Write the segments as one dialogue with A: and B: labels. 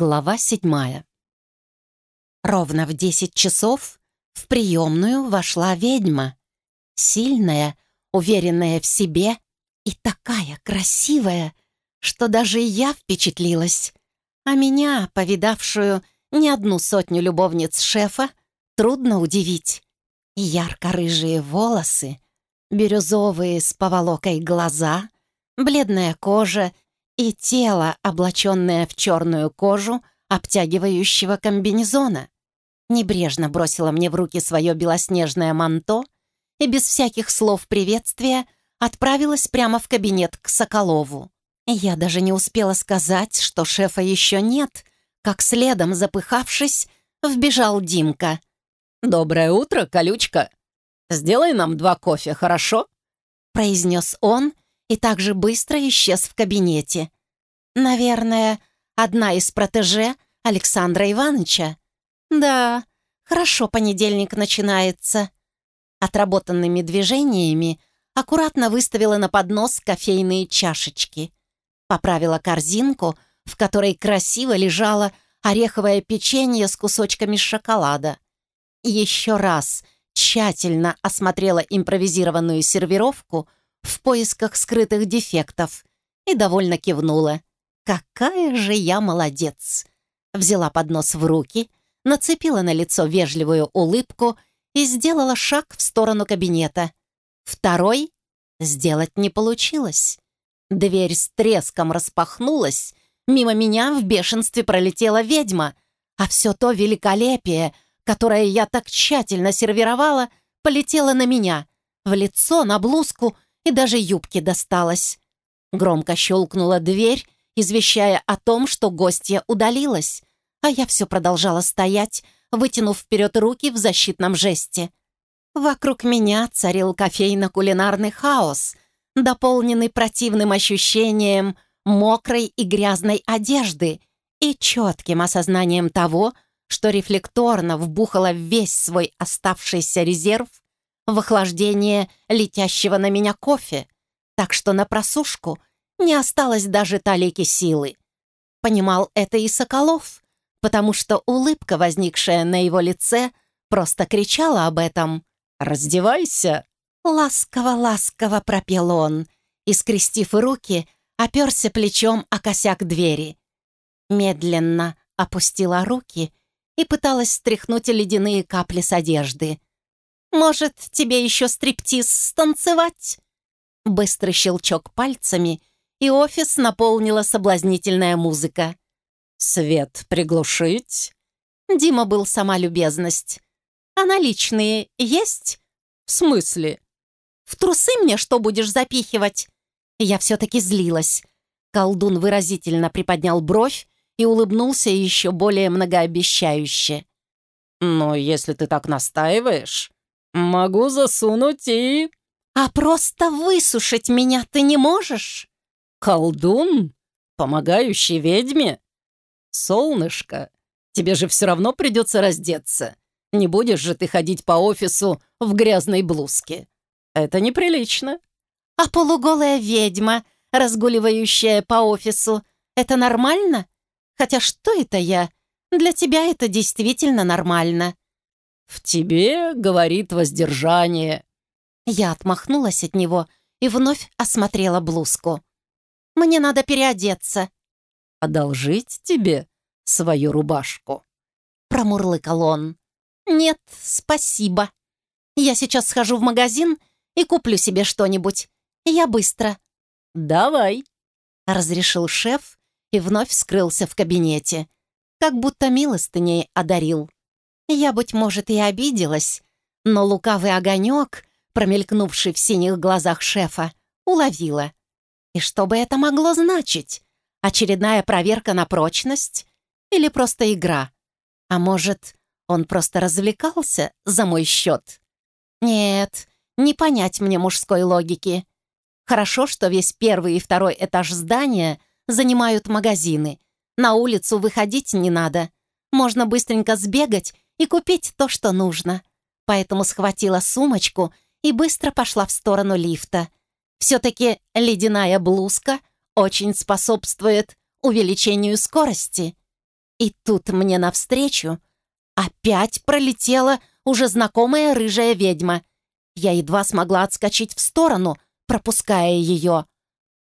A: Глава седьмая. Ровно в десять часов в приемную вошла ведьма. Сильная, уверенная в себе и такая красивая, что даже я впечатлилась. А меня, повидавшую не одну сотню любовниц шефа, трудно удивить. Ярко-рыжие волосы, бирюзовые с поволокой глаза, бледная кожа и тело, облаченное в черную кожу обтягивающего комбинезона. Небрежно бросила мне в руки свое белоснежное манто и без всяких слов приветствия отправилась прямо в кабинет к Соколову. Я даже не успела сказать, что шефа еще нет, как следом, запыхавшись, вбежал Димка.
B: «Доброе утро, колючка! Сделай нам два кофе, хорошо?»
A: произнес он и так же быстро исчез в кабинете. Наверное, одна из протеже Александра Ивановича. Да, хорошо понедельник начинается. Отработанными движениями аккуратно выставила на поднос кофейные чашечки. Поправила корзинку, в которой красиво лежало ореховое печенье с кусочками шоколада. Еще раз тщательно осмотрела импровизированную сервировку в поисках скрытых дефектов и довольно кивнула. «Какая же я молодец!» Взяла поднос в руки, нацепила на лицо вежливую улыбку и сделала шаг в сторону кабинета. Второй сделать не получилось. Дверь с треском распахнулась, мимо меня в бешенстве пролетела ведьма, а все то великолепие, которое я так тщательно сервировала, полетело на меня, в лицо, на блузку и даже юбки досталось. Громко щелкнула дверь, извещая о том, что гостья удалилась, а я все продолжала стоять, вытянув вперед руки в защитном жесте. Вокруг меня царил кофейно-кулинарный хаос, дополненный противным ощущением мокрой и грязной одежды и четким осознанием того, что рефлекторно вбухала весь свой оставшийся резерв в охлаждение летящего на меня кофе, так что на просушку не осталось даже талики силы. Понимал это и Соколов, потому что улыбка, возникшая на его лице, просто кричала об этом. «Раздевайся!» Ласково-ласково пропел он и, скрестив руки, оперся плечом о косяк двери. Медленно опустила руки и пыталась стряхнуть ледяные капли с одежды. «Может, тебе еще стриптиз станцевать?» Быстрый щелчок пальцами, и офис наполнила соблазнительная музыка.
B: «Свет приглушить?»
A: Дима был сама любезность. «А наличные есть?»
B: «В смысле?»
A: «В трусы мне что будешь запихивать?» Я все-таки злилась. Колдун выразительно приподнял бровь и улыбнулся еще более многообещающе.
B: «Но если ты так настаиваешь, могу засунуть и...»
A: «А просто высушить меня ты не можешь?»
B: «Колдун? Помогающий ведьме? Солнышко, тебе же все равно придется раздеться. Не будешь же ты ходить по офису в грязной блузке. Это неприлично».
A: «А полуголая ведьма, разгуливающая по офису, это нормально? Хотя что это я? Для тебя это действительно нормально».
B: «В тебе, — говорит воздержание».
A: Я отмахнулась от него и вновь осмотрела блузку. Мне надо переодеться».
B: «Одолжить тебе свою рубашку?»
A: Промурлыкал он. «Нет, спасибо. Я сейчас схожу в магазин и куплю себе что-нибудь. Я быстро».
B: «Давай», —
A: разрешил шеф и вновь скрылся в кабинете, как будто милостыней одарил. Я, быть может, и обиделась, но лукавый огонек, промелькнувший в синих глазах шефа, уловила. И что бы это могло значить? Очередная проверка на прочность? Или просто игра? А может, он просто развлекался за мой счет? Нет, не понять мне мужской логики. Хорошо, что весь первый и второй этаж здания занимают магазины. На улицу выходить не надо. Можно быстренько сбегать и купить то, что нужно. Поэтому схватила сумочку и быстро пошла в сторону лифта. Все-таки ледяная блузка очень способствует увеличению скорости. И тут мне навстречу опять пролетела уже знакомая рыжая ведьма. Я едва смогла отскочить в сторону, пропуская ее.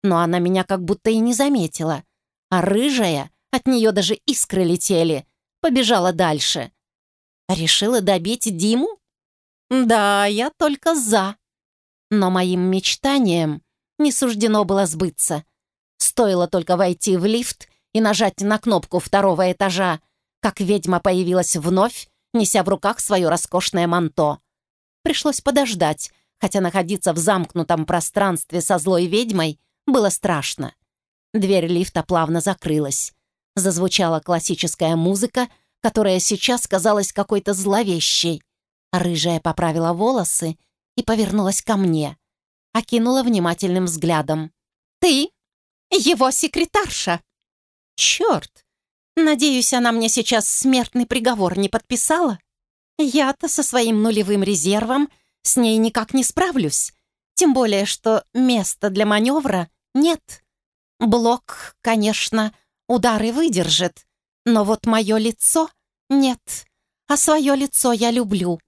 A: Но она меня как будто и не заметила. А рыжая, от нее даже искры летели, побежала дальше. Решила добить Диму? Да, я только за. Но моим мечтаниям не суждено было сбыться. Стоило только войти в лифт и нажать на кнопку второго этажа, как ведьма появилась вновь, неся в руках свое роскошное манто. Пришлось подождать, хотя находиться в замкнутом пространстве со злой ведьмой было страшно. Дверь лифта плавно закрылась. Зазвучала классическая музыка, которая сейчас казалась какой-то зловещей. Рыжая поправила волосы и повернулась ко мне. Окинула внимательным взглядом. «Ты его секретарша!» «Черт! Надеюсь, она мне сейчас смертный приговор не подписала? Я-то со своим нулевым резервом с ней никак не справлюсь. Тем более, что места для маневра нет. Блок, конечно, удары выдержит, но вот мое лицо нет, а свое лицо я люблю.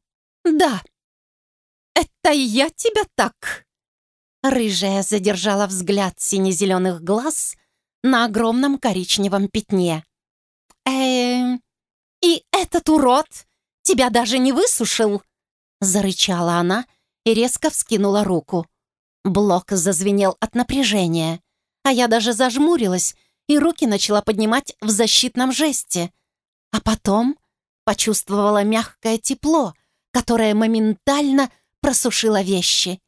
A: Да, это я тебя так. Рыжая задержала взгляд сине-зеленых глаз на огромном коричневом пятне. э и этот урод тебя даже не высушил?» Зарычала она и резко вскинула руку. Блок зазвенел от напряжения, а я даже зажмурилась и руки начала поднимать в защитном жесте. А потом почувствовала мягкое тепло, которое моментально просушило вещи.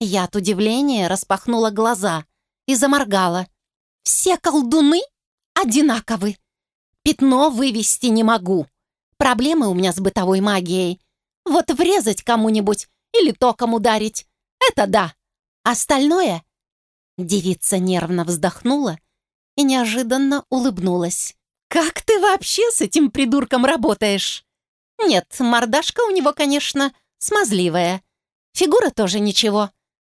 A: Я от удивления распахнула глаза и заморгала. «Все колдуны одинаковы. Пятно вывести не могу. Проблемы у меня с бытовой магией. Вот врезать кому-нибудь или током ударить — это да. Остальное...» Девица нервно вздохнула и неожиданно улыбнулась. «Как ты вообще с этим придурком работаешь?» «Нет, мордашка у него, конечно, смазливая. Фигура тоже ничего.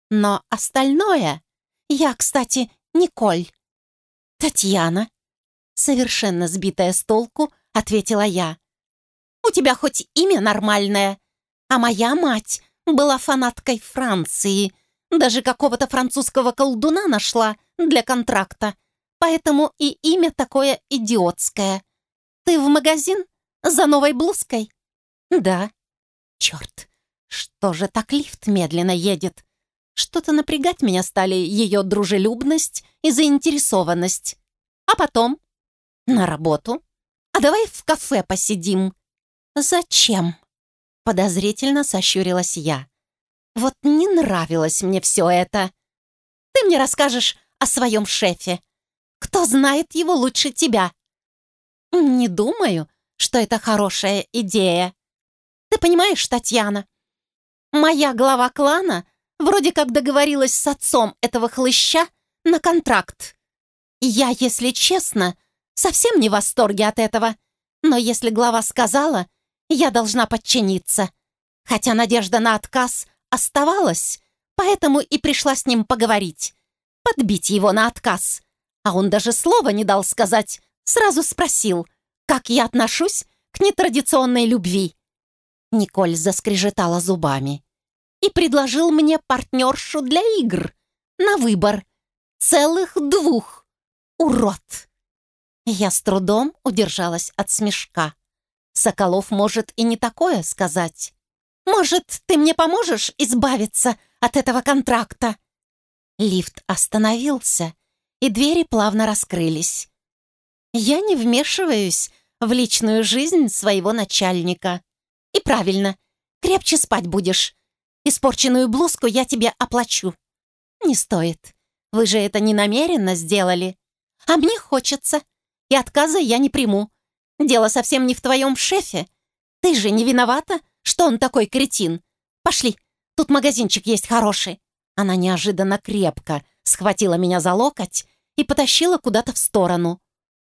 A: Но остальное... Я, кстати, Николь». «Татьяна?» Совершенно сбитая с толку, ответила я. «У тебя хоть имя нормальное, а моя мать была фанаткой Франции, даже какого-то французского колдуна нашла для контракта, поэтому и имя такое идиотское. Ты в магазин за новой блузкой?» «Да». «Черт, что же так лифт медленно едет? Что-то напрягать меня стали ее дружелюбность и заинтересованность. А потом? На работу. А давай в кафе посидим. Зачем? Подозрительно сощурилась я. Вот не нравилось мне все это. Ты мне расскажешь о своем шефе. Кто знает его лучше тебя? Не думаю, что это хорошая идея. Ты понимаешь, Татьяна, моя глава клана вроде как договорилась с отцом этого хлыща на контракт. Я, если честно, совсем не в восторге от этого, но если глава сказала, я должна подчиниться. Хотя надежда на отказ оставалась, поэтому и пришла с ним поговорить, подбить его на отказ. А он даже слова не дал сказать, сразу спросил, как я отношусь к нетрадиционной любви. Николь заскрежетала зубами и предложил мне партнершу для игр на выбор. Целых двух. Урод! Я с трудом удержалась от смешка. Соколов может и не такое сказать. «Может, ты мне поможешь избавиться от этого контракта?» Лифт остановился, и двери плавно раскрылись. «Я не вмешиваюсь в личную жизнь своего начальника. И правильно, крепче спать будешь. Испорченную блузку я тебе оплачу». «Не стоит. Вы же это не намеренно сделали. А мне хочется, и отказа я не приму. Дело совсем не в твоем шефе. Ты же не виновата, что он такой кретин. Пошли, тут магазинчик есть хороший». Она неожиданно крепко схватила меня за локоть и потащила куда-то в сторону.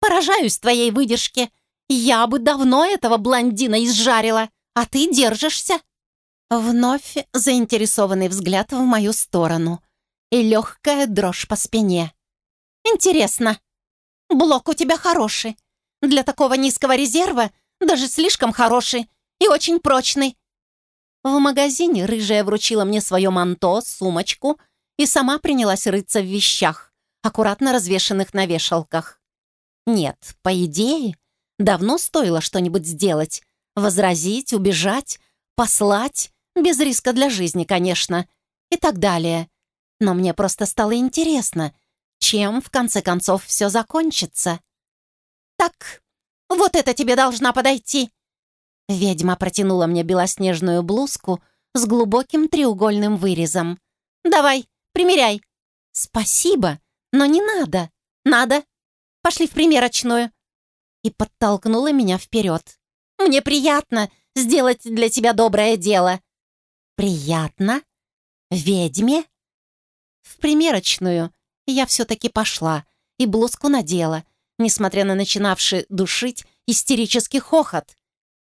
A: «Поражаюсь твоей выдержке. Я бы давно этого блондина изжарила, а ты держишься». Вновь заинтересованный взгляд в мою сторону и легкая дрожь по спине. «Интересно, блок у тебя хороший, для такого низкого резерва даже слишком хороший и очень прочный. В магазине рыжая вручила мне свое манто, сумочку и сама принялась рыться в вещах, аккуратно развешанных на вешалках. Нет, по идее, давно стоило что-нибудь сделать. Возразить, убежать, послать, без риска для жизни, конечно, и так далее. Но мне просто стало интересно, чем, в конце концов, все закончится. «Так, вот это тебе должна подойти!» Ведьма протянула мне белоснежную блузку с глубоким треугольным вырезом. «Давай, примеряй!» «Спасибо, но не надо!» «Надо! Пошли в примерочную!» И подтолкнула меня вперед. «Мне приятно сделать для тебя доброе дело!» «Приятно? Ведьме?» В примерочную я все-таки пошла и блузку надела, несмотря на начинавший душить истерический хохот.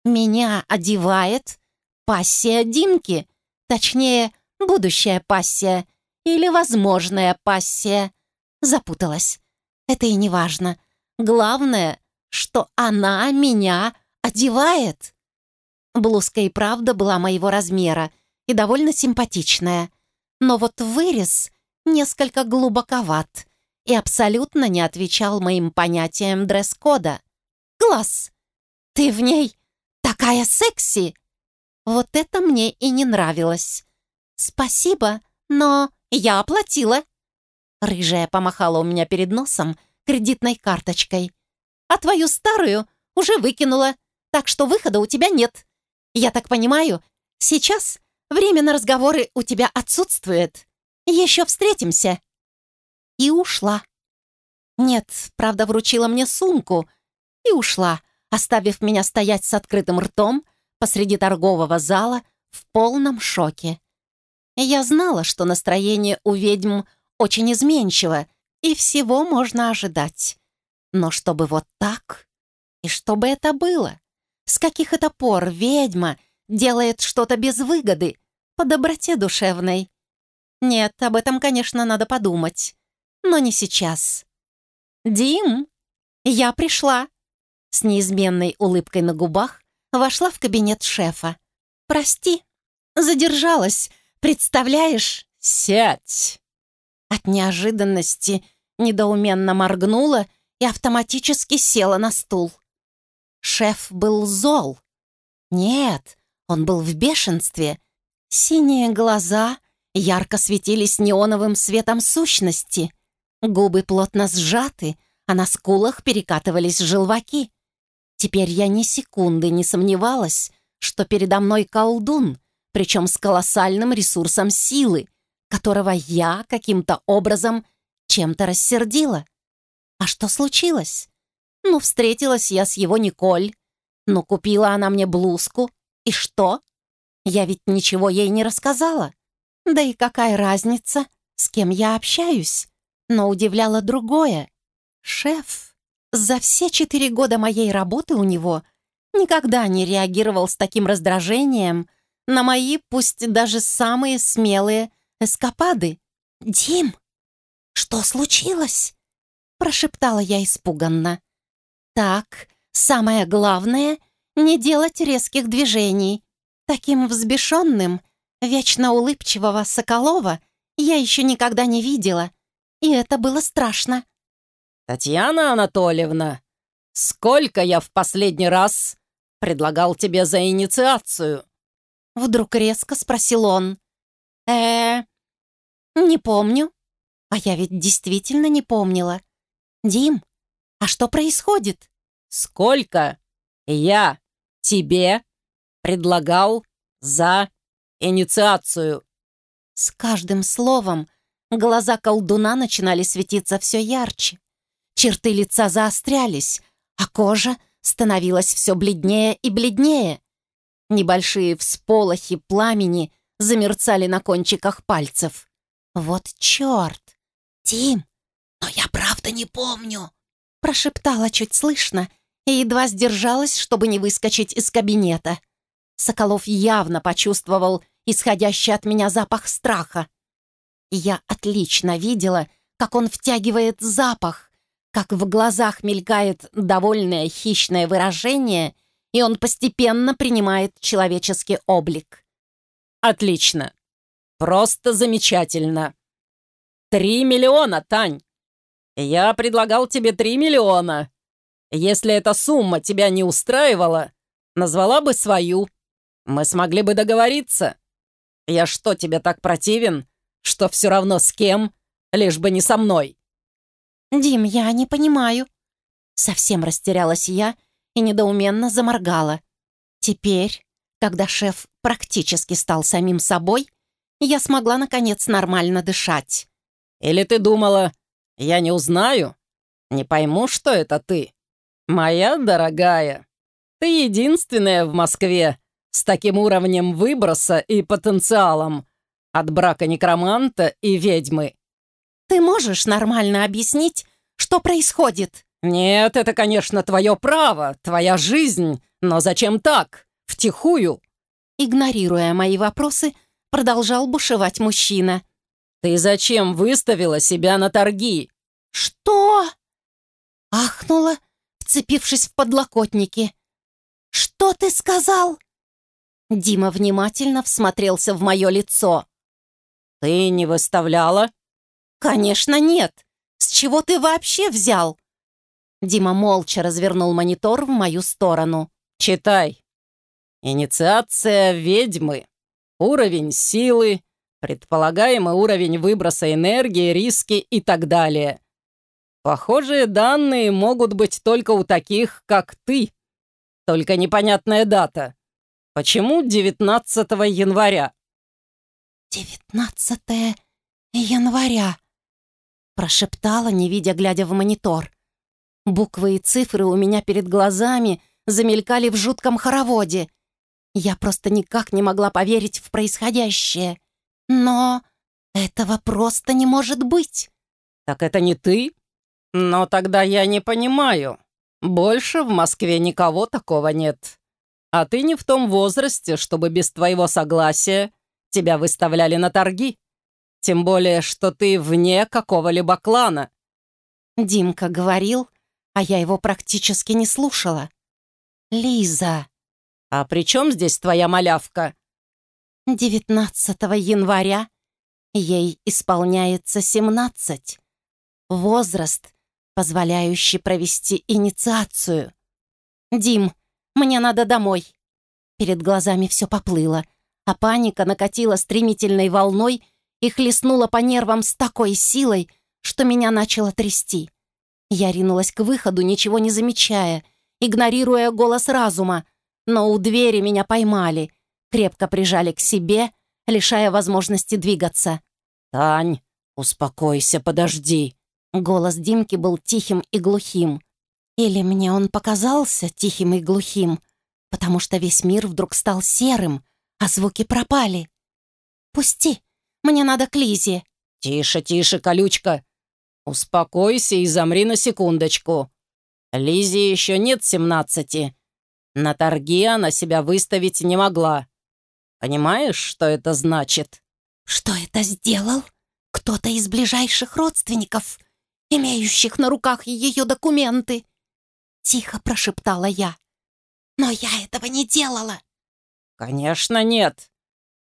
A: Меня одевает пассия Димки, точнее, будущая пассия или возможная пассия. Запуталась. Это и не важно. Главное, что она меня одевает. Блузка и правда была моего размера и довольно симпатичная. Но вот вырез несколько глубоковат и абсолютно не отвечал моим понятиям дресс-кода. «Класс! Ты в ней такая секси!» Вот это мне и не нравилось. «Спасибо, но я оплатила». Рыжая помахала у меня перед носом кредитной карточкой. «А твою старую уже выкинула, так что выхода у тебя нет. Я так понимаю, сейчас время на разговоры у тебя отсутствует». Еще встретимся!» И ушла. Нет, правда, вручила мне сумку и ушла, оставив меня стоять с открытым ртом посреди торгового зала в полном шоке. Я знала, что настроение у ведьм очень изменчиво, и всего можно ожидать. Но чтобы вот так? И чтобы это было? С каких это пор ведьма делает что-то без выгоды, по доброте душевной? Нет, об этом, конечно, надо подумать. Но не сейчас. «Дим, я пришла!» С неизменной улыбкой на губах вошла в кабинет шефа. «Прости, задержалась, представляешь?»
B: «Сядь!»
A: От неожиданности недоуменно моргнула и автоматически села на стул. Шеф был зол. Нет, он был в бешенстве. Синие глаза ярко светились неоновым светом сущности. Губы плотно сжаты, а на скулах перекатывались желваки. Теперь я ни секунды не сомневалась, что передо мной колдун, причем с колоссальным ресурсом силы, которого я каким-то образом чем-то рассердила. А что случилось? Ну, встретилась я с его Николь. Ну, купила она мне блузку. И что? Я ведь ничего ей не рассказала. Да и какая разница, с кем я общаюсь? Но удивляло другое. Шеф за все четыре года моей работы у него никогда не реагировал с таким раздражением на мои, пусть даже самые смелые, эскапады. «Дим, что случилось?» прошептала я испуганно. «Так, самое главное — не делать резких движений. Таким взбешенным Вечно улыбчивого Соколова я еще никогда не видела, и это было страшно.
B: «Татьяна Анатольевна, сколько я в последний раз предлагал тебе за инициацию?»
A: Вдруг резко спросил он. Э не помню. А я ведь действительно не помнила. Дим, а что происходит?»
B: «Сколько я тебе предлагал за инициацию».
A: С каждым словом глаза колдуна начинали светиться все ярче. Черты лица заострялись, а кожа становилась все бледнее и бледнее. Небольшие всполохи пламени замерцали на кончиках пальцев. «Вот черт! Тим, но я правда не помню!» Прошептала чуть слышно и едва сдержалась, чтобы не выскочить из кабинета. Соколов явно почувствовал исходящий от меня запах страха. я отлично видела, как он втягивает запах, как в глазах мелькает довольное хищное выражение, и он постепенно принимает человеческий облик.
B: «Отлично! Просто замечательно! Три миллиона, Тань! Я предлагал тебе три миллиона. Если эта сумма тебя не устраивала, назвала бы свою. Мы смогли бы договориться. Я что, тебе так противен, что все равно с кем, лишь бы не со мной?»
A: «Дим, я не понимаю». Совсем растерялась я и недоуменно заморгала. Теперь, когда шеф практически стал самим собой, я смогла, наконец, нормально дышать.
B: «Или ты думала, я не узнаю? Не пойму, что это ты? Моя дорогая, ты единственная в Москве с таким уровнем выброса и потенциалом от брака некроманта и ведьмы.
A: Ты можешь нормально объяснить, что происходит?»
B: «Нет, это, конечно, твое право, твоя жизнь, но зачем так, втихую?»
A: Игнорируя мои вопросы, продолжал бушевать мужчина.
B: «Ты зачем выставила себя на торги?»
A: «Что?» Ахнула, вцепившись в подлокотники. «Что ты сказал?» Дима внимательно всмотрелся в мое лицо.
B: «Ты не выставляла?»
A: «Конечно нет! С чего ты вообще взял?» Дима молча развернул монитор в мою сторону.
B: «Читай. Инициация ведьмы. Уровень силы, предполагаемый уровень выброса энергии, риски и так далее. Похожие данные могут быть только у таких, как ты. Только непонятная дата. Почему 19 января?»
A: «19 января», Прошептала, не видя, глядя в монитор. Буквы и цифры у меня перед глазами замелькали в жутком хороводе. Я просто никак не могла поверить в происходящее. Но этого просто не может быть.
B: «Так это не ты? Но тогда я не понимаю. Больше в Москве никого такого нет. А ты не в том возрасте, чтобы без твоего согласия тебя выставляли на торги». Тем более, что ты вне какого-либо клана».
A: Димка говорил, а я его практически не слушала. «Лиза».
B: «А при чем здесь твоя малявка?»
A: 19 января ей исполняется 17. Возраст, позволяющий провести инициацию. «Дим, мне надо домой». Перед глазами все поплыло, а паника накатила стремительной волной и хлестнула по нервам с такой силой, что меня начало трясти. Я ринулась к выходу, ничего не замечая, игнорируя голос разума, но у двери меня поймали, крепко прижали к себе, лишая возможности двигаться.
B: «Тань, успокойся, подожди».
A: Голос Димки был тихим и глухим. Или мне он показался тихим и глухим, потому что весь мир вдруг стал серым, а звуки пропали. «Пусти! Мне надо к Лизе».
B: «Тише, тише, колючка. Успокойся и замри на секундочку. Лизе еще нет семнадцати. На торги она себя выставить не могла. Понимаешь, что это значит?»
A: «Что это сделал? Кто-то из ближайших родственников, имеющих на руках ее документы?» Тихо прошептала я. «Но я этого не делала!»
B: «Конечно нет.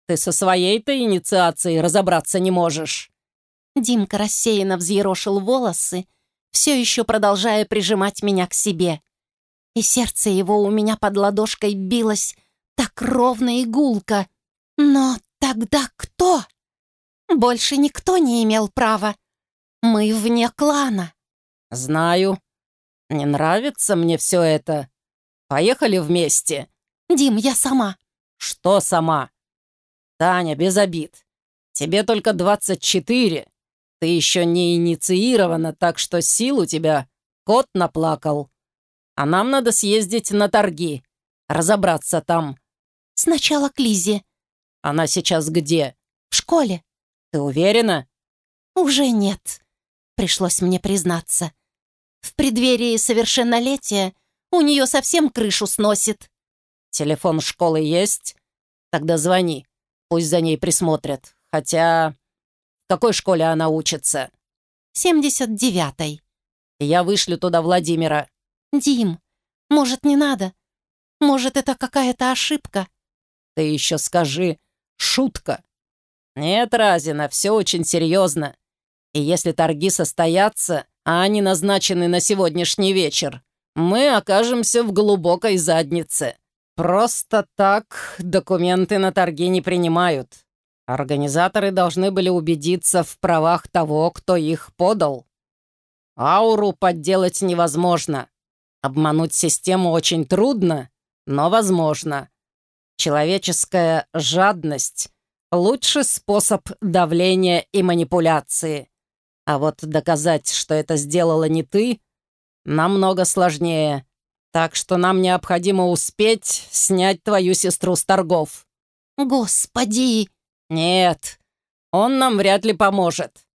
B: Ты со своей-то инициацией разобраться не можешь».
A: Димка рассеянно взъерошил волосы, все еще продолжая прижимать меня к себе. И сердце его у меня под ладошкой билось так ровно и гулко. Но тогда кто? Больше никто не имел права. Мы вне клана.
B: «Знаю. Не нравится мне все это. Поехали вместе».
A: «Дим, я сама».
B: «Что сама?» «Таня, без обид. Тебе только 24. Ты еще не инициирована, так что сил у тебя кот наплакал. А нам надо съездить на торги, разобраться там».
A: «Сначала к Лизе».
B: «Она сейчас где?»
A: «В школе».
B: «Ты уверена?»
A: «Уже нет», — пришлось мне признаться. «В преддверии совершеннолетия у нее совсем крышу сносит».
B: «Телефон школы есть? Тогда звони. Пусть за ней присмотрят. Хотя... В какой школе она учится?»
A: «Семьдесят девятой».
B: Я вышлю туда Владимира».
A: «Дим, может, не надо? Может, это какая-то ошибка?»
B: «Ты еще скажи, шутка». «Нет, Разина, все очень серьезно. И если торги состоятся, а они назначены на сегодняшний вечер, мы окажемся в глубокой заднице. Просто так документы на торги не принимают. Организаторы должны были убедиться в правах того, кто их подал. Ауру подделать невозможно. Обмануть систему очень трудно, но возможно. Человеческая жадность — лучший способ давления и манипуляции. А вот доказать, что это сделала не ты, намного сложнее. Так что нам необходимо успеть снять твою сестру с торгов».
A: «Господи!»
B: «Нет, он нам вряд ли поможет.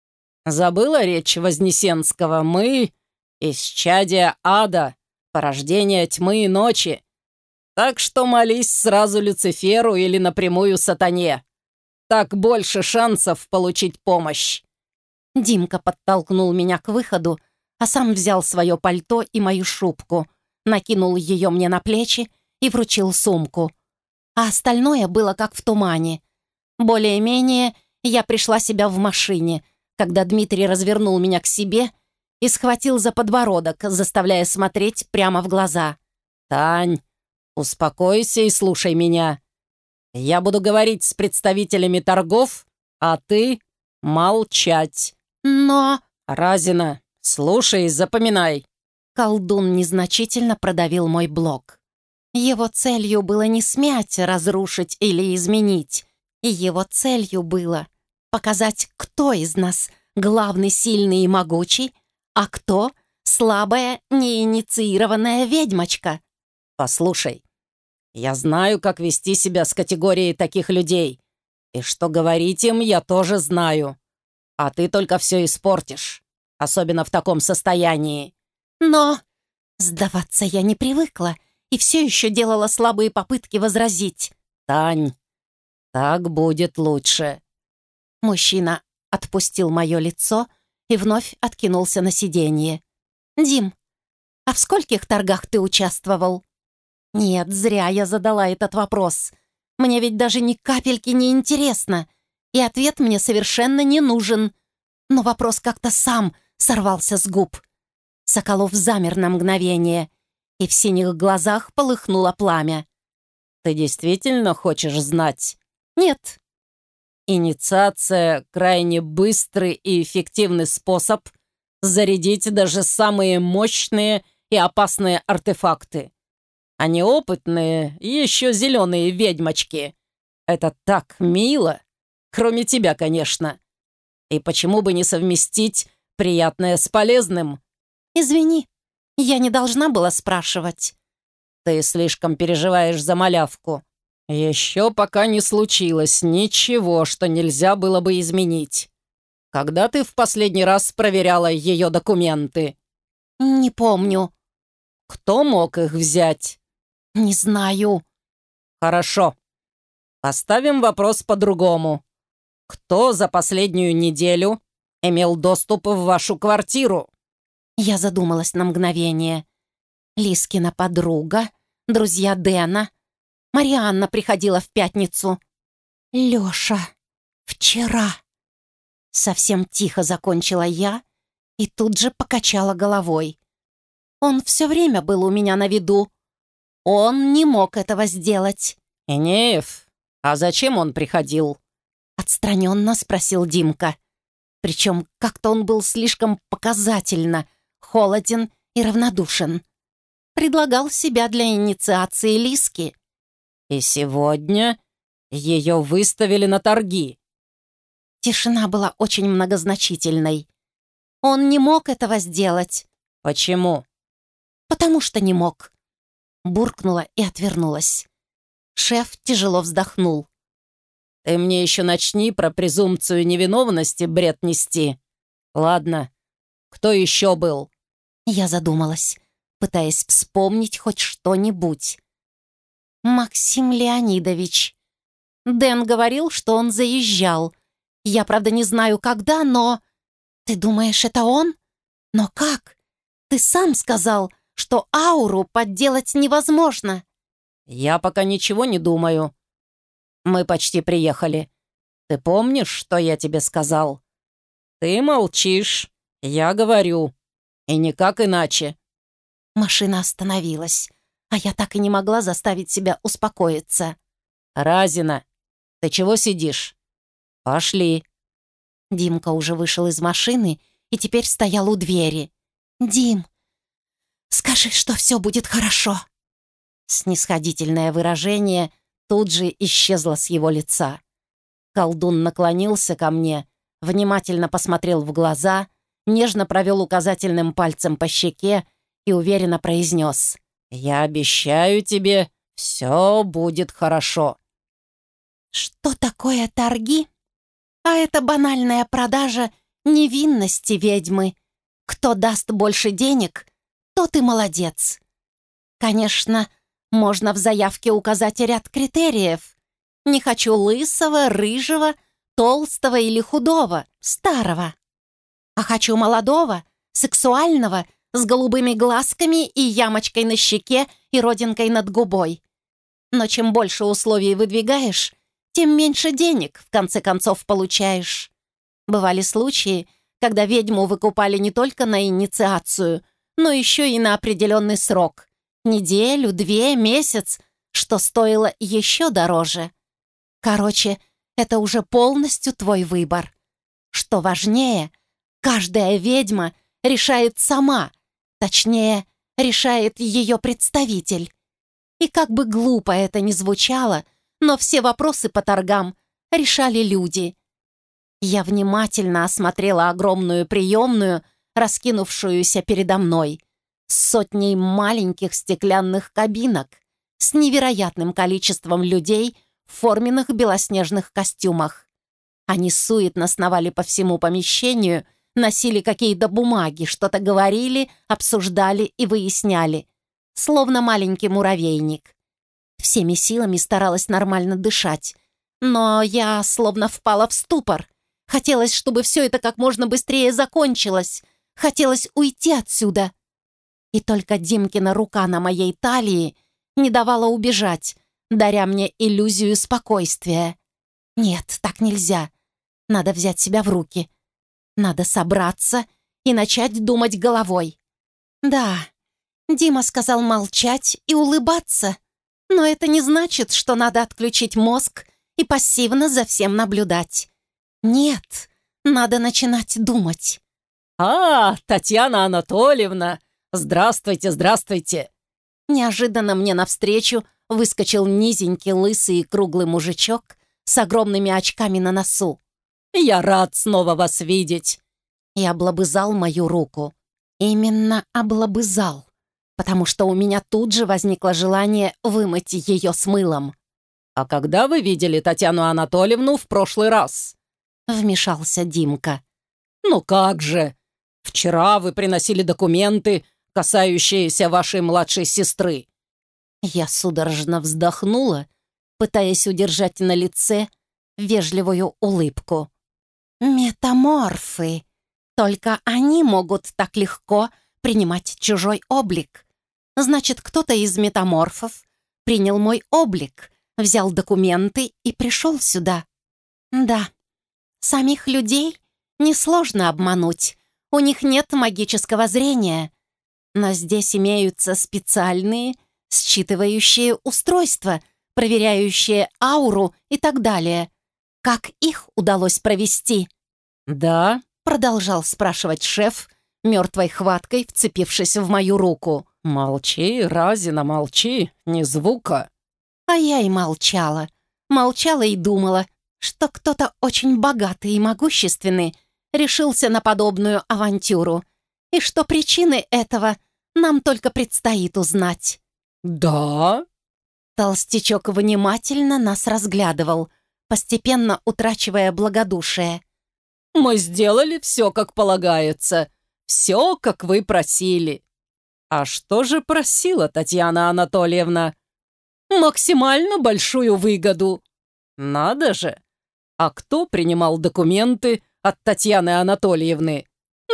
B: Забыла речь Вознесенского? Мы — исчадие ада, порождение тьмы и ночи. Так что молись сразу Люциферу или напрямую сатане. Так больше шансов получить помощь».
A: Димка подтолкнул меня к выходу, а сам взял свое пальто и мою шубку, накинул ее мне на плечи и вручил сумку. А остальное было как в тумане. Более-менее я пришла себя в машине, когда Дмитрий развернул меня к себе и схватил за подбородок, заставляя смотреть прямо в глаза.
B: «Тань, успокойся и слушай меня. Я буду говорить с представителями торгов, а ты молчать».
A: «Но...»
B: «Разина, слушай и запоминай».
A: Колдун незначительно продавил мой блок. Его целью было не смять, разрушить или изменить. Его целью было показать, кто из нас главный, сильный и могучий, а кто слабая, неинициированная ведьмочка.
B: «Послушай, я знаю, как вести себя с категорией таких людей, и что говорить им я тоже знаю. А ты только все испортишь, особенно в таком состоянии.
A: Но сдаваться я не привыкла и все еще делала слабые попытки возразить.
B: «Тань, так будет лучше».
A: Мужчина отпустил мое лицо и вновь откинулся на сиденье. «Дим, а в скольких торгах ты участвовал?» «Нет, зря я задала этот вопрос. Мне ведь даже ни капельки не интересно и ответ мне совершенно не нужен. Но вопрос как-то сам сорвался с губ. Соколов замер на мгновение, и в синих глазах полыхнуло пламя.
B: «Ты действительно хочешь знать?»
A: «Нет».
B: «Инициация — крайне быстрый и эффективный способ зарядить даже самые мощные и опасные артефакты. Они опытные, еще зеленые ведьмочки. Это так мило!» Кроме тебя, конечно. И почему бы не совместить приятное с полезным?
A: Извини, я не должна была спрашивать.
B: Ты слишком переживаешь за малявку. Еще пока не случилось ничего, что нельзя было бы изменить. Когда ты в последний раз проверяла ее документы?
A: Не помню.
B: Кто мог их взять?
A: Не знаю.
B: Хорошо. Поставим вопрос по-другому. Кто за последнюю неделю имел доступ в вашу квартиру?»
A: Я задумалась на мгновение. Лискина подруга, друзья Дэна. Марианна приходила в пятницу. Лёша, вчера. Совсем тихо закончила я и тут же покачала головой. Он все время был у меня на виду. Он не мог этого сделать.
B: «Инеев, а зачем он приходил?»
A: Отстраненно спросил Димка. Причем как-то он был слишком показательно холоден и равнодушен. Предлагал себя для инициации Лиски.
B: «И сегодня ее выставили на торги».
A: Тишина была очень многозначительной. Он не мог этого сделать.
B: «Почему?»
A: «Потому что не мог». Буркнула и отвернулась. Шеф тяжело вздохнул.
B: Ты мне еще начни про презумпцию невиновности бред нести. Ладно, кто еще был?»
A: Я задумалась, пытаясь вспомнить хоть что-нибудь. «Максим Леонидович. Дэн говорил, что он заезжал. Я, правда, не знаю, когда, но... Ты думаешь, это он? Но как? Ты сам сказал, что ауру подделать невозможно.
B: Я пока ничего не думаю. Мы почти приехали. Ты помнишь, что я тебе сказал? Ты молчишь, я говорю. И никак иначе.
A: Машина остановилась, а я так и не могла заставить себя успокоиться.
B: Разина, ты чего сидишь? Пошли.
A: Димка уже вышел из машины и теперь стоял у двери. «Дим, скажи, что все будет хорошо!» Снисходительное выражение тут же исчезло с его лица. Колдун наклонился ко мне, внимательно посмотрел в глаза, нежно провел указательным пальцем по щеке и уверенно произнес «Я обещаю тебе, все будет хорошо». «Что такое торги?» «А это банальная продажа невинности ведьмы», кто даст больше денег, тот и молодец. Конечно, можно в заявке указать ряд критериев. Не хочу лысого, рыжего, толстого или худого, старого. А хочу молодого, сексуального, с голубыми глазками и ямочкой на щеке и родинкой над губой. Но чем больше условий выдвигаешь, тем меньше денег, в конце концов, получаешь. Бывали случаи, когда ведьму выкупали не только на инициацию, но еще и на определенный срок. Неделю, две, месяц, что стоило еще дороже. Короче, это уже полностью твой выбор. Что важнее, каждая ведьма решает сама, точнее, решает ее представитель. И как бы глупо это ни звучало, но все вопросы по торгам решали люди — я внимательно осмотрела огромную приемную, раскинувшуюся передо мной, с сотней маленьких стеклянных кабинок, с невероятным количеством людей в форменных белоснежных костюмах. Они суетно сновали по всему помещению, носили какие-то бумаги, что-то говорили, обсуждали и выясняли, словно маленький муравейник. Всеми силами старалась нормально дышать, но я словно впала в ступор — Хотелось, чтобы все это как можно быстрее закончилось. Хотелось уйти отсюда. И только Димкина рука на моей талии не давала убежать, даря мне иллюзию спокойствия. Нет, так нельзя. Надо взять себя в руки. Надо собраться и начать думать головой. Да, Дима сказал молчать и улыбаться. Но это не значит, что надо отключить мозг и пассивно за всем наблюдать. Нет, надо начинать думать.
B: «А, Татьяна Анатольевна! Здравствуйте, здравствуйте!»
A: Неожиданно мне навстречу выскочил низенький, лысый и круглый мужичок с огромными очками на носу.
B: «Я рад снова вас видеть!»
A: И облобызал мою руку. Именно облобызал, потому что у меня тут же возникло желание вымыть ее с мылом.
B: «А когда вы видели Татьяну Анатольевну в прошлый раз?»
A: — вмешался Димка.
B: «Ну как же! Вчера вы приносили документы, касающиеся вашей младшей сестры».
A: Я судорожно вздохнула, пытаясь удержать на лице вежливую улыбку. «Метаморфы! Только они могут так легко принимать чужой облик. Значит, кто-то из метаморфов принял мой облик, взял документы и пришел сюда. Да, Самих людей несложно обмануть. У них нет магического зрения. Но здесь имеются специальные считывающие устройства, проверяющие ауру и так далее. Как их удалось провести?
B: «Да», —
A: продолжал спрашивать шеф, мертвой хваткой вцепившись в мою руку.
B: «Молчи, Разина, молчи, ни звука».
A: А я и молчала. Молчала и думала, что кто-то очень богатый и могущественный решился на подобную авантюру, и что причины этого нам только предстоит узнать.
B: «Да?»
A: Толстячок внимательно нас разглядывал, постепенно утрачивая благодушие.
B: «Мы сделали все, как полагается. Все, как вы просили». «А что же просила Татьяна Анатольевна?» «Максимально большую выгоду». «Надо же! А кто принимал документы от Татьяны Анатольевны?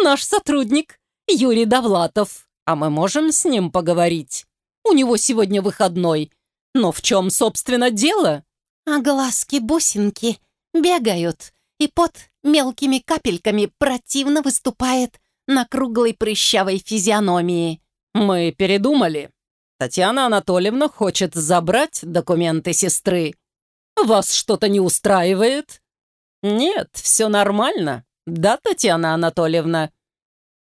B: Наш сотрудник, Юрий Довлатов, а мы можем с ним поговорить? У него сегодня выходной. Но в чем, собственно, дело?»
A: А глазки-бусинки бегают, и под мелкими капельками противно выступает на круглой прыщавой физиономии.
B: «Мы передумали. Татьяна Анатольевна хочет забрать документы сестры. Вас что-то не устраивает?» «Нет, все нормально. Да, Татьяна Анатольевна?»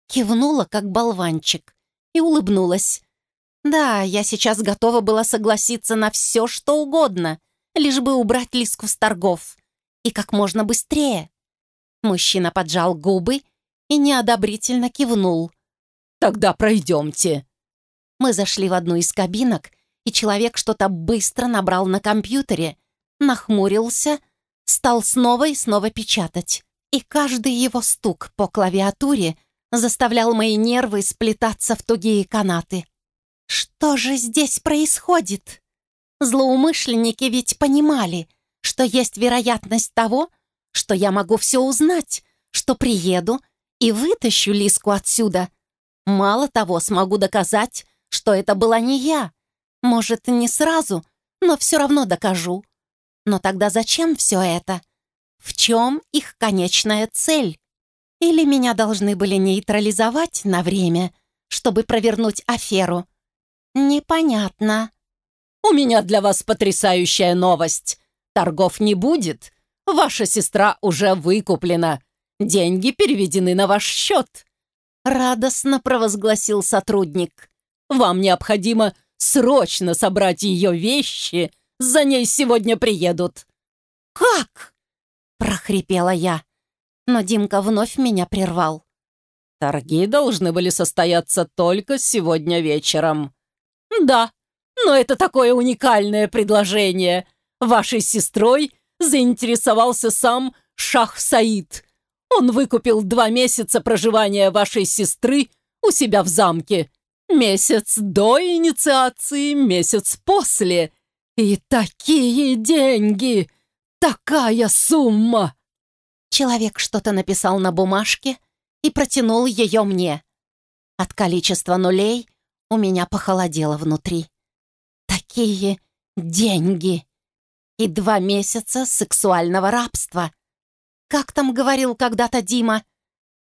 A: Кивнула, как болванчик, и улыбнулась. «Да, я сейчас готова была согласиться на все, что угодно, лишь бы убрать Лиску с торгов. И как можно быстрее». Мужчина поджал губы и неодобрительно кивнул.
B: «Тогда пройдемте».
A: Мы зашли в одну из кабинок, и человек что-то быстро набрал на компьютере, нахмурился, стал снова и снова печатать. И каждый его стук по клавиатуре заставлял мои нервы сплетаться в тугие канаты. Что же здесь происходит? Злоумышленники ведь понимали, что есть вероятность того, что я могу все узнать, что приеду и вытащу Лиску отсюда. Мало того, смогу доказать, что это была не я. Может, не сразу, но все равно докажу. Но тогда зачем все это? В чем их конечная цель? Или меня должны были нейтрализовать на время, чтобы провернуть аферу? Непонятно.
B: «У меня для вас потрясающая новость. Торгов не будет. Ваша сестра уже выкуплена. Деньги переведены на ваш счет», — радостно провозгласил сотрудник. «Вам необходимо срочно собрать ее вещи. За ней сегодня приедут».
A: «Как?» — прохрипела я но Димка вновь меня прервал.
B: «Торги должны были состояться только сегодня вечером». «Да, но это такое уникальное предложение. Вашей сестрой заинтересовался сам Шах Саид. Он выкупил два месяца проживания вашей сестры у себя в замке. Месяц до инициации, месяц после. И такие деньги! Такая сумма!»
A: Человек что-то написал на бумажке и протянул ее мне. От количества нулей у меня похолодело внутри. Такие деньги! И два месяца сексуального рабства. Как там говорил когда-то Дима?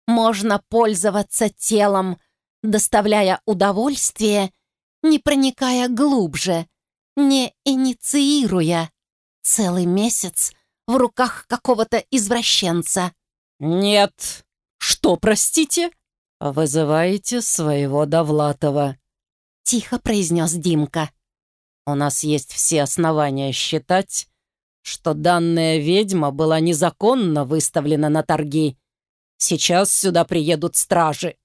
A: Можно пользоваться телом, доставляя удовольствие, не проникая глубже, не инициируя. Целый месяц в руках какого-то извращенца.
B: «Нет. Что, простите?» «Вызываете своего Довлатова», — тихо произнес Димка. «У нас есть все основания считать, что данная ведьма была незаконно выставлена на торги. Сейчас сюда приедут стражи.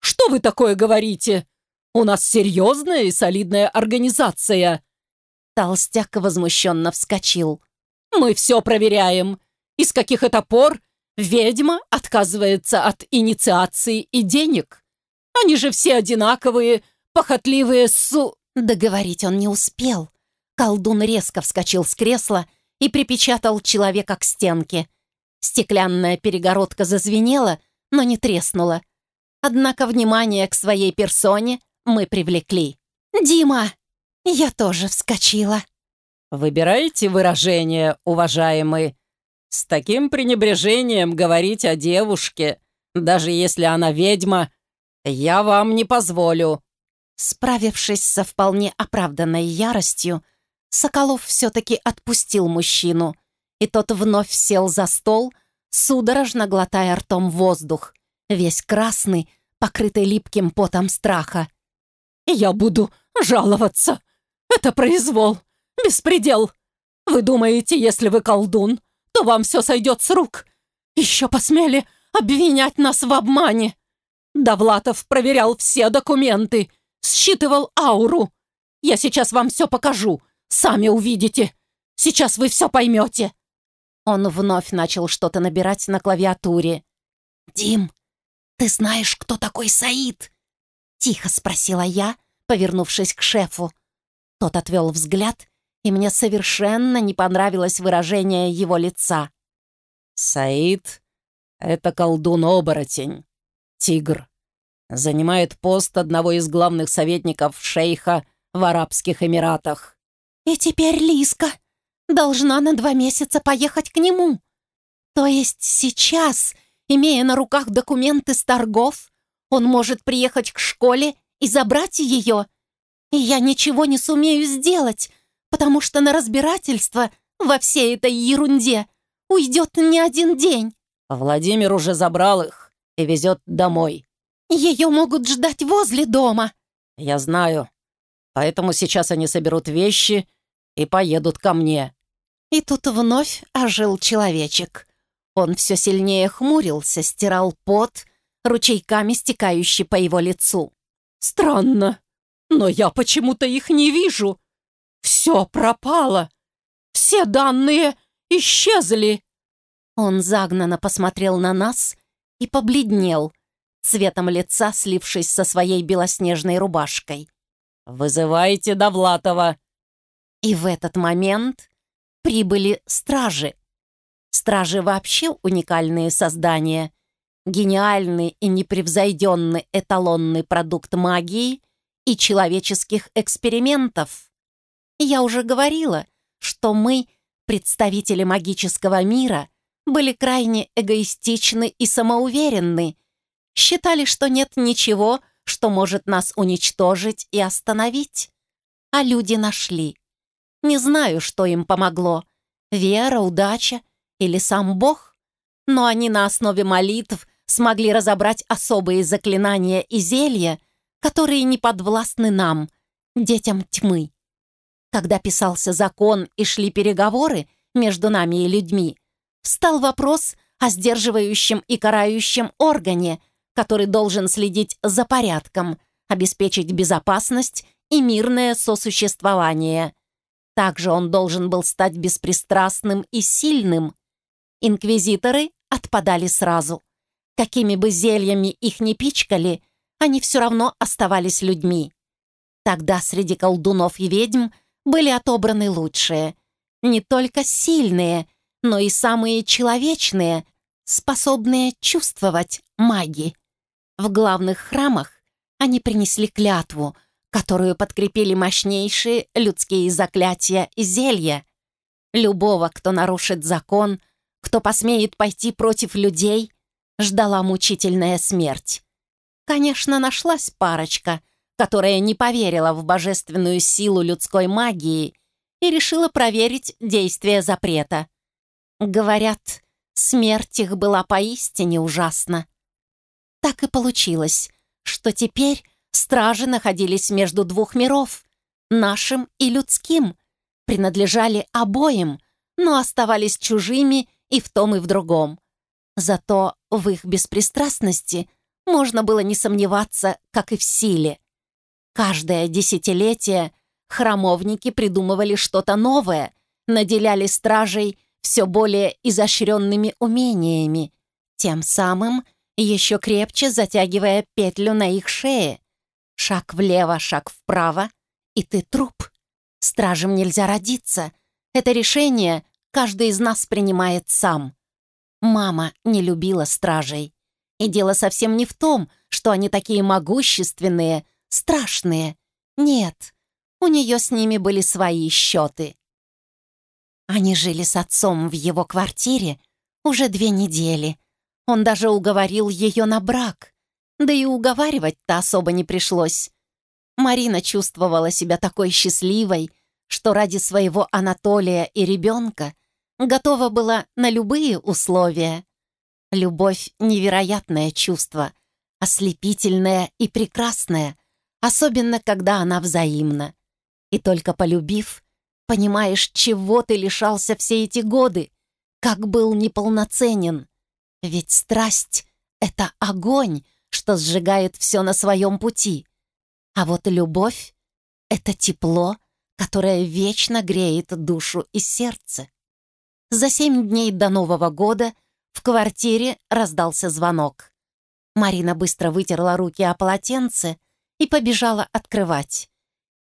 B: Что вы такое говорите? У нас серьезная и солидная организация». Толстяк возмущенно вскочил. Мы все проверяем. Из каких это пор ведьма отказывается от инициации и денег? Они же все одинаковые, похотливые су...»
A: Договорить он не успел. Колдун резко вскочил с кресла и припечатал человека к стенке. Стеклянная перегородка зазвенела, но не треснула. Однако внимание к своей персоне мы привлекли. «Дима!» Я тоже вскочила.
B: Выбирайте выражение, уважаемый. С таким пренебрежением говорить о девушке, даже если она ведьма, я вам не позволю».
A: Справившись со вполне оправданной яростью, Соколов все-таки отпустил мужчину, и тот вновь сел за стол, судорожно глотая ртом воздух, весь красный, покрытый липким потом страха.
B: «Я буду жаловаться. Это произвол. Беспредел! Вы думаете, если вы колдун, то вам все сойдет с рук? Еще посмели обвинять нас в обмане. Довлатов проверял все документы, считывал ауру. Я сейчас вам все покажу, сами увидите. Сейчас вы все поймете.
A: Он вновь начал что-то набирать на клавиатуре. «Дим, ты знаешь, кто такой Саид?» Тихо спросила я, повернувшись к шефу. Тот отвел взгляд и мне совершенно не понравилось выражение его лица.
B: «Саид — это колдун-оборотень, тигр. Занимает пост одного из главных советников шейха в Арабских Эмиратах.
A: И теперь Лиска должна на два месяца поехать к нему. То есть сейчас, имея на руках документы с торгов, он может приехать к школе и забрать ее. И я ничего не сумею сделать, потому что на разбирательство во всей этой ерунде уйдет не один день.
B: Владимир уже забрал их и везет домой.
A: Ее могут ждать возле дома.
B: Я знаю. Поэтому сейчас они соберут вещи и поедут ко мне.
A: И тут вновь ожил человечек. Он все сильнее хмурился, стирал пот, ручейками стекающий по его лицу.
B: «Странно, но я почему-то их не вижу. Все пропало. Все данные исчезли».
A: Он загнанно посмотрел на нас и побледнел, цветом лица слившись со своей белоснежной рубашкой.
B: «Вызывайте Довлатова!»
A: И в этот момент прибыли стражи. Стражи вообще уникальные создания, гениальный и непревзойденный эталонный продукт магии и человеческих экспериментов. Я уже говорила, что мы, представители магического мира, были крайне эгоистичны и самоуверенны, считали, что нет ничего, что может нас уничтожить и остановить. А люди нашли. Не знаю, что им помогло. Вера, удача или сам Бог. Но они на основе молитв смогли разобрать особые заклинания и зелья, которые не подвластны нам, детям тьмы. Когда писался закон и шли переговоры между нами и людьми, встал вопрос о сдерживающем и карающем органе, который должен следить за порядком, обеспечить безопасность и мирное сосуществование. Также он должен был стать беспристрастным и сильным. Инквизиторы отпадали сразу. Какими бы зельями их ни пичкали, они все равно оставались людьми. Тогда среди колдунов и ведьм были отобраны лучшие. Не только сильные, но и самые человечные, способные чувствовать маги. В главных храмах они принесли клятву, которую подкрепили мощнейшие людские заклятия и зелья. Любого, кто нарушит закон, кто посмеет пойти против людей, ждала мучительная смерть. Конечно, нашлась парочка, которая не поверила в божественную силу людской магии и решила проверить действие запрета. Говорят, смерть их была поистине ужасна. Так и получилось, что теперь стражи находились между двух миров, нашим и людским, принадлежали обоим, но оставались чужими и в том, и в другом. Зато в их беспристрастности можно было не сомневаться, как и в силе. Каждое десятилетие храмовники придумывали что-то новое, наделяли стражей все более изощренными умениями, тем самым еще крепче затягивая петлю на их шее. Шаг влево, шаг вправо, и ты труп. Стражем нельзя родиться. Это решение каждый из нас принимает сам. Мама не любила стражей. И дело совсем не в том, что они такие могущественные, страшные. Нет, у нее с ними были свои счеты. Они жили с отцом в его квартире уже две недели. Он даже уговорил ее на брак. Да и уговаривать-то особо не пришлось. Марина чувствовала себя такой счастливой, что ради своего Анатолия и ребенка готова была на любые условия. Любовь — невероятное чувство, ослепительное и прекрасное, особенно когда она взаимна. И только полюбив, понимаешь, чего ты лишался все эти годы, как был неполноценен. Ведь страсть — это огонь, что сжигает все на своем пути. А вот любовь — это тепло, которое вечно греет душу и сердце. За семь дней до Нового года в квартире раздался звонок. Марина быстро вытерла руки о полотенце и побежала открывать.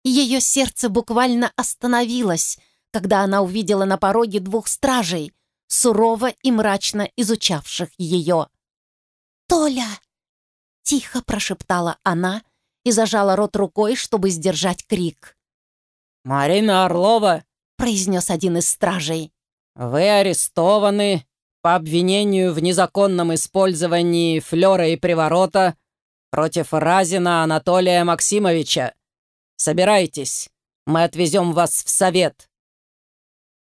A: Ее сердце буквально остановилось, когда она увидела на пороге двух стражей, сурово и мрачно изучавших ее. «Толя!» Тихо прошептала она и зажала рот рукой, чтобы сдержать крик.
B: «Марина Орлова!»
A: — произнес один из стражей.
B: «Вы арестованы по обвинению в незаконном использовании флера и приворота против Разина Анатолия Максимовича. Собирайтесь, мы отвезем вас в совет».